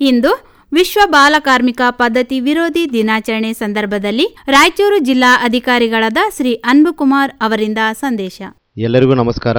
ಇಂದು ವಿಶ್ವ ಬಾಲಕಾರ್ಮಿಕ ಪದ್ಧತಿ ವಿರೋಧಿ ದಿನಾಚರಣೆ ಸಂದರ್ಭದಲ್ಲಿ ರಾಯಚೂರು ಜಿಲ್ಲಾ ಅಧಿಕಾರಿಗಳಾದ ಶ್ರೀ ಅನ್ಬುಕುಮಾರ್ ಅವರಿಂದ ಸಂದೇಶ. ಎಲ್ಲರಿಗೂ ನಮಸ್ಕಾರ.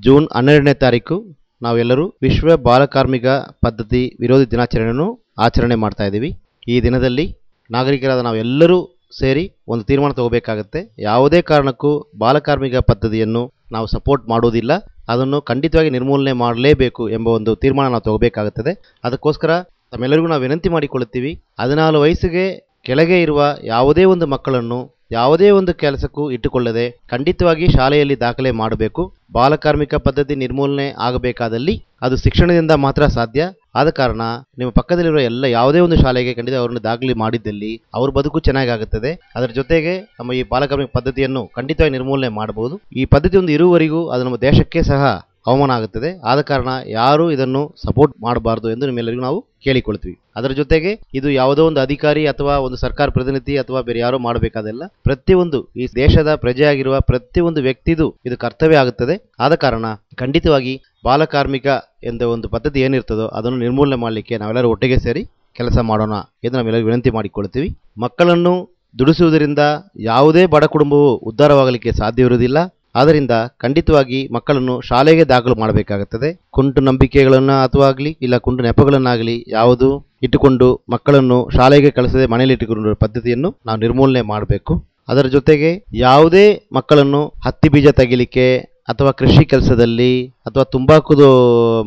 ಜೂನ್ ಹನ್ನೆರಡನೇ ತಾರೀಕು ನಾವೆಲ್ಲರೂ ವಿಶ್ವ ಬಾಲಕಾರ್ಮಿಕ ಪದ್ಧತಿ ವಿರೋಧಿ ದಿನಾಚರಣೆಯನ್ನು ಆಚರಣೆ ಮಾಡ್ತಾ ಇದ್ದೀವಿ. ಈ ದಿನದಲ್ಲಿ ನಾಗರಿಕರಾದ ನಾವೆಲ್ಲರೂ ಸೇರಿ ಒಂದು ತೀರ್ಮಾನ ತಗೋಬೇಕಾಗತ್ತೆ. ಯಾವುದೇ ಕಾರಣಕ್ಕೂ ಬಾಲಕಾರ್ಮಿಕ ಪದ್ಧತಿಯನ್ನು ನಾವು ಸಪೋರ್ಟ್ ಮಾಡುವುದಿಲ್ಲ ಅದನ್ನು ಖಂಡಿತವಾಗಿ ನಿರ್ಮೂಲನೆ ಮಾಡಲೇಬೇಕು ಎಂಬ ಒಂದು ತೀರ್ಮಾನ ನಾವು ತಗೋಬೇಕಾಗುತ್ತದೆ. ಅದಕ್ಕೋಸ್ಕರ ತಮ್ಮೆಲ್ಲರಿಗೂ ನಾವು ವಿನಂತಿ ಮಾಡಿಕೊಳ್ಳುತ್ತೀವಿ. ಹದಿನಾಲ್ಕು ವಯಸ್ಸಿಗೆ ಕೆಳಗೆ ಇರುವ ಯಾವುದೇ ಒಂದು ಮಕ್ಕಳನ್ನು ಯಾವುದೇ ಒಂದು ಕೆಲಸಕ್ಕೂ ಇಟ್ಟುಕೊಳ್ಳದೆ ಖಂಡಿತವಾಗಿ ಶಾಲೆಯಲ್ಲಿ ದಾಖಲೆ ಮಾಡಬೇಕು. ಬಾಲಕಾರ್ಮಿಕ ಪದ್ಧತಿ ನಿರ್ಮೂಲನೆ ಆಗಬೇಕಾದಲ್ಲಿ ಅದು ಶಿಕ್ಷಣದಿಂದ ಮಾತ್ರ ಸಾಧ್ಯ. ಆದ ಕಾರಣ ನಿಮ್ಮ ಪಕ್ಕದಲ್ಲಿರುವ ಎಲ್ಲ ಯಾವುದೇ ಒಂದು ಶಾಲೆಗೆ ಖಂಡಿತ ಅವರನ್ನು ದಾಖಲೆ ಮಾಡಿದ್ದಲ್ಲಿ ಅವ್ರ ಬದುಕು ಚೆನ್ನಾಗಾಗುತ್ತದೆ. ಅದರ ಜೊತೆಗೆ ನಮ್ಮ ಈ ಬಾಲಕಾರ್ಮಿಕ ಪದ್ಧತಿಯನ್ನು ಖಂಡಿತವಾಗಿ ನಿರ್ಮೂಲನೆ ಮಾಡಬಹುದು. ಈ ಪದ್ಧತಿ ಒಂದು ಇರುವವರೆಗೂ ಅದು ನಮ್ಮ ದೇಶಕ್ಕೆ ಸಹ ಅವಮಾನ ಆಗುತ್ತದೆ. ಆದ ಕಾರಣ ಯಾರು ಇದನ್ನು ಸಪೋರ್ಟ್ ಮಾಡಬಾರದು ಎಂದು ನಿಮ್ಮೆಲ್ಲರಿಗೂ ನಾವು ಕೇಳಿಕೊಳ್ತೀವಿ. ಅದರ ಜೊತೆಗೆ ಇದು ಯಾವುದೋ ಒಂದು ಅಧಿಕಾರಿ ಅಥವಾ ಒಂದು ಸರ್ಕಾರ ಪ್ರತಿನಿಧಿ ಅಥವಾ ಬೇರೆ ಯಾರೋ ಮಾಡಬೇಕಾದಲ್ಲ, ಪ್ರತಿಯೊಂದು ಈ ದೇಶದ ಪ್ರಜೆಯಾಗಿರುವ ಪ್ರತಿಯೊಂದು ವ್ಯಕ್ತಿದು ಇದು ಕರ್ತವ್ಯ ಆಗುತ್ತದೆ. ಆದ ಕಾರಣ ಖಂಡಿತವಾಗಿ ಬಾಲಕಾರ್ಮಿಕ ಎಂದ ಒಂದು ಪದ್ಧತಿ ಏನಿರ್ತದೋ ಅದನ್ನು ನಿರ್ಮೂಲನೆ ಮಾಡಲಿಕ್ಕೆ ನಾವೆಲ್ಲರೂ ಒಟ್ಟಿಗೆ ಸೇರಿ ಕೆಲಸ ಮಾಡೋಣ ಎಂದು ನಾವೆಲ್ಲರೂ ವಿನಂತಿ ಮಾಡಿಕೊಳ್ತೀವಿ. ಮಕ್ಕಳನ್ನು ದುಡಿಸುವುದರಿಂದ ಯಾವುದೇ ಬಡ ಕುಟುಂಬವು ಉದ್ಧಾರವಾಗಲಿಕ್ಕೆ ಸಾಧ್ಯವಿರುವುದಿಲ್ಲ. ಆದ್ದರಿಂದ ಖಂಡಿತವಾಗಿ ಮಕ್ಕಳನ್ನು ಶಾಲೆಗೆ ದಾಖಲು ಮಾಡಬೇಕಾಗುತ್ತದೆ. ಕುಂಟು ನಂಬಿಕೆಗಳನ್ನು ಅಥವಾ ಆಗಲಿ ಇಲ್ಲ ಕುಂಟು ನೆಪಗಳನ್ನಾಗಲಿ ಯಾವುದು ಇಟ್ಟುಕೊಂಡು ಮಕ್ಕಳನ್ನು ಶಾಲೆಗೆ ಕಳಿಸದೆ ಮನೆಯಲ್ಲಿ ಇಟ್ಟುಕೊಂಡಿರುವ ಪದ್ಧತಿಯನ್ನು ನಾವು ನಿರ್ಮೂಲನೆ ಮಾಡಬೇಕು. ಅದರ ಜೊತೆಗೆ ಯಾವುದೇ ಮಕ್ಕಳನ್ನು ಹತ್ತಿ ಬೀಜ ತೆಗಿಲಿಕ್ಕೆ ಅಥವಾ ಕೃಷಿ ಕೆಲಸದಲ್ಲಿ, ಅಥವಾ ತುಂಬಾಕು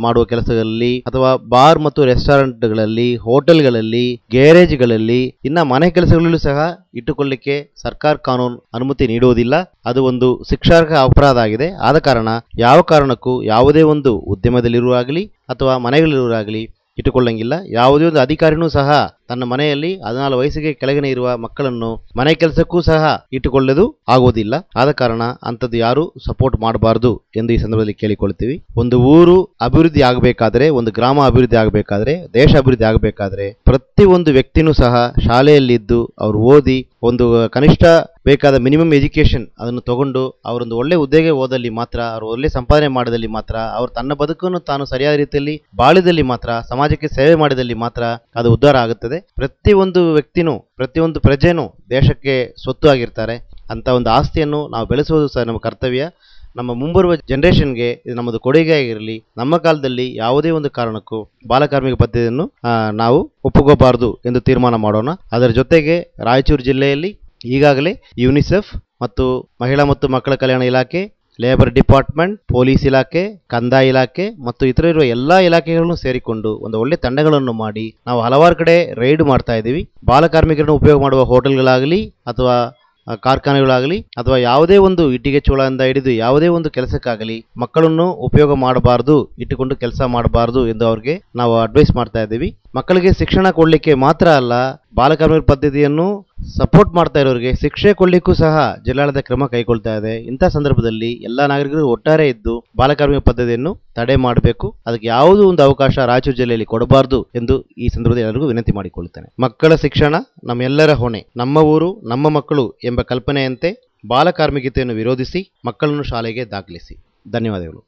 ಮಾಡುವ ಕೆಲಸಗಳಲ್ಲಿ ಅಥವಾ ಬಾರ್ ಮತ್ತು ರೆಸ್ಟೋರೆಂಟ್ಗಳಲ್ಲಿ, ಹೋಟೆಲ್ಗಳಲ್ಲಿ, ಗ್ಯಾರೇಜ್ಗಳಲ್ಲಿ, ಇನ್ನ ಮನೆ ಕೆಲಸಗಳಲ್ಲೂ ಸಹ ಇಟ್ಟುಕೊಳ್ಳಿಕ್ಕೆ ಸರ್ಕಾರ ಕಾನೂನು ಅನುಮತಿ ನೀಡುವುದಿಲ್ಲ. ಅದು ಒಂದು ಶಿಕ್ಷಾರ್ಹ ಅಪರಾಧ ಆಗಿದೆ. ಆದ ಕಾರಣ ಯಾವ ಕಾರಣಕ್ಕೂ ಯಾವುದೇ ಒಂದು ಉದ್ಯಮದಲ್ಲಿರುವಾಗಲಿ, ಅಥವಾ ಮನೆಗಳಲ್ಲಿರುವಾಗಲಿ ಇಟ್ಟುಕೊಳ್ಳಂಗಿಲ್ಲ. ಯಾವುದೇ ಒಂದು ಅಧಿಕಾರಿನೂ ಸಹ ತನ್ನ ಮನೆಯಲ್ಲಿ ಹದಿನಾಲ್ಕು ವಯಸ್ಸಿಗೆ ಕೆಳಗಿನ ಇರುವ ಮಕ್ಕಳನ್ನು ಮನೆ ಕೆಲಸಕ್ಕೂ ಸಹ ಇಟ್ಟುಕೊಳ್ಳಲು ಆಗುವುದಿಲ್ಲ. ಆದ ಕಾರಣ ಅಂಥದ್ದು ಯಾರು ಸಪೋರ್ಟ್ ಮಾಡಬಾರದು ಎಂದು ಈ ಸಂದರ್ಭದಲ್ಲಿ ಕೇಳಿಕೊಳ್ತೀವಿ ಒಂದು ಊರು ಅಭಿವೃದ್ಧಿ ಆಗಬೇಕಾದ್ರೆ, ಒಂದು ಗ್ರಾಮ ಅಭಿವೃದ್ಧಿ ಆಗಬೇಕಾದ್ರೆ, ದೇಶ ಅಭಿವೃದ್ಧಿ ಆಗಬೇಕಾದ್ರೆ ಪ್ರತಿ ಒಂದು ವ್ಯಕ್ತಿನೂ ಸಹ ಶಾಲೆಯಲ್ಲಿದ್ದು, ಅವರು ಓದಿ ಒಂದು ಕನಿಷ್ಠ ಬೇಕಾದ ಮಿನಿಮಮ್ ಎಜುಕೇಷನ್ ಅದನ್ನು ತಗೊಂಡು ಅವರೊಂದು ಒಳ್ಳೆ ಹುದ್ದೆಗೆ ಹೋದಲ್ಲಿ ಮಾತ್ರ, ಅವರು ಒಳ್ಳೆ ಸಂಪಾದನೆ ಮಾಡಿದಲ್ಲಿ ಮಾತ್ರ, ಅವರು ತನ್ನ ಬದುಕನ್ನು ತಾನು ಸರಿಯಾದ ರೀತಿಯಲ್ಲಿ ಬಾಳಿದಲ್ಲಿ ಮಾತ್ರ, ಸಮಾಜಕ್ಕೆ ಸೇವೆ ಮಾಡಿದಲ್ಲಿ ಮಾತ್ರ ಅದು ಉದ್ಧಾರ ಆಗುತ್ತದೆ. ಪ್ರತಿಯೊಂದು ವ್ಯಕ್ತಿನೂ, ಪ್ರತಿಯೊಂದು ಪ್ರಜೆನೂ ದೇಶಕ್ಕೆ ಸ್ವತ್ತು ಆಗಿರ್ತಾರೆ. ಅಂತ ಒಂದು ಆಸ್ತಿಯನ್ನು ನಾವು ಬೆಳೆಸುವುದು ಸಹ ನಮ್ಮ ಕರ್ತವ್ಯ. ನಮ್ಮ ಮುಂಬರುವ ಜನರೇಷನ್ಗೆ ಇದು ನಮ್ಮದು ಕೊಡುಗೆ ಆಗಿರಲಿ, ನಮ್ಮ ಕಾಲದಲ್ಲಿ ಯಾವುದೇ ಒಂದು ಕಾರಣಕ್ಕೂ ಬಾಲಕಾರ್ಮಿಕ ಪದ್ಧತಿಯನ್ನು ನಾವು ಒಪ್ಪುಕೋಬಾರದು ಎಂದು ತೀರ್ಮಾನ ಮಾಡೋಣ. ಅದರ ಜೊತೆಗೆ ರಾಯಚೂರು ಜಿಲ್ಲೆಯಲ್ಲಿ ಈಗಾಗಲೇ ಯುನಿಸೆಫ್ ಮತ್ತು ಮಹಿಳಾ ಮತ್ತು ಮಕ್ಕಳ ಕಲ್ಯಾಣ ಇಲಾಖೆ ಲೇಬರ್ ಡಿಪಾರ್ಟ್ಮೆಂಟ್ ಪೊಲೀಸ್ ಇಲಾಖೆ, ಕಂದಾಯ ಇಲಾಖೆ ಮತ್ತು ಇತರ ಇರುವ ಎಲ್ಲಾ ಇಲಾಖೆಗಳನ್ನು ಸೇರಿಕೊಂಡು ಒಂದು ಒಳ್ಳೆ ತಂಡಗಳನ್ನು ಮಾಡಿ ನಾವು ಹಲವಾರು ಕಡೆ ರೈಡ್ ಮಾಡ್ತಾ ಇದ್ದೀವಿ. ಬಾಲಕಾರ್ಮಿಕರನ್ನು ಉಪಯೋಗ ಮಾಡುವ ಹೋಟೆಲ್ಗಳಾಗಲಿ ಅಥವಾ ಕಾರ್ಖಾನೆಗಳಾಗಲಿ ಅಥವಾ ಯಾವುದೇ ಒಂದು ಇಟ್ಟಿಗೆ ಚೋಳದಿಂದ ಹಿಡಿದು ಯಾವುದೇ ಒಂದು ಕೆಲಸಕ್ಕಾಗಲಿ ಮಕ್ಕಳನ್ನು ಉಪಯೋಗ ಮಾಡಬಾರದು, ಇಟ್ಟುಕೊಂಡು ಕೆಲಸ ಮಾಡಬಾರದು ಎಂದು ಅವ್ರಿಗೆ ನಾವು ಅಡ್ವೈಸ್ ಮಾಡ್ತಾ ಇದ್ದೀವಿ. ಮಕ್ಕಳಿಗೆ ಶಿಕ್ಷಣ ಕೊಡಲಿಕ್ಕೆ ಮಾತ್ರ ಅಲ್ಲ, ಬಾಲಕಾರ್ಮಿಕ ಪದ್ಧತಿಯನ್ನು ಸಪೋರ್ಟ್ ಮಾಡ್ತಾ ಇರೋರಿಗೆ ಶಿಕ್ಷೆ ಕೊಡಲಿಕ್ಕೂ ಸಹ ಜಿಲ್ಲಾಡಳಿತ ಕ್ರಮ ಕೈಗೊಳ್ತಾ ಇದೆ. ಇಂಥ ಸಂದರ್ಭದಲ್ಲಿ ಎಲ್ಲ ನಾಗರಿಕರು ಒಟ್ಟಾರೆ ಇದ್ದು ಬಾಲಕಾರ್ಮಿಕ ಪದ್ಧತಿಯನ್ನು ತಡೆ ಮಾಡಬೇಕು. ಅದಕ್ಕೆ ಯಾವುದೂ ಒಂದು ಅವಕಾಶ ರಾಯಚೂರು ಜಿಲ್ಲೆಯಲ್ಲಿ ಕೊಡಬಾರದು ಎಂದು ಈ ಸಂದರ್ಭದಲ್ಲಿ ಎಲ್ಲರಿಗೂ ವಿನಂತಿ ಮಾಡಿಕೊಳ್ಳುತ್ತೇನೆ. ಮಕ್ಕಳ ಶಿಕ್ಷಣ ನಮ್ಮೆಲ್ಲರ ಹೊಣೆ. ನಮ್ಮ ಊರು, ನಮ್ಮ ಮಕ್ಕಳು ಎಂಬ ಕಲ್ಪನೆಯಂತೆ ಬಾಲಕಾರ್ಮಿಕತೆಯನ್ನು ವಿರೋಧಿಸಿ ಮಕ್ಕಳನ್ನು ಶಾಲೆಗೆ ದಾಖಲಿಸಿ. ಧನ್ಯವಾದಗಳು.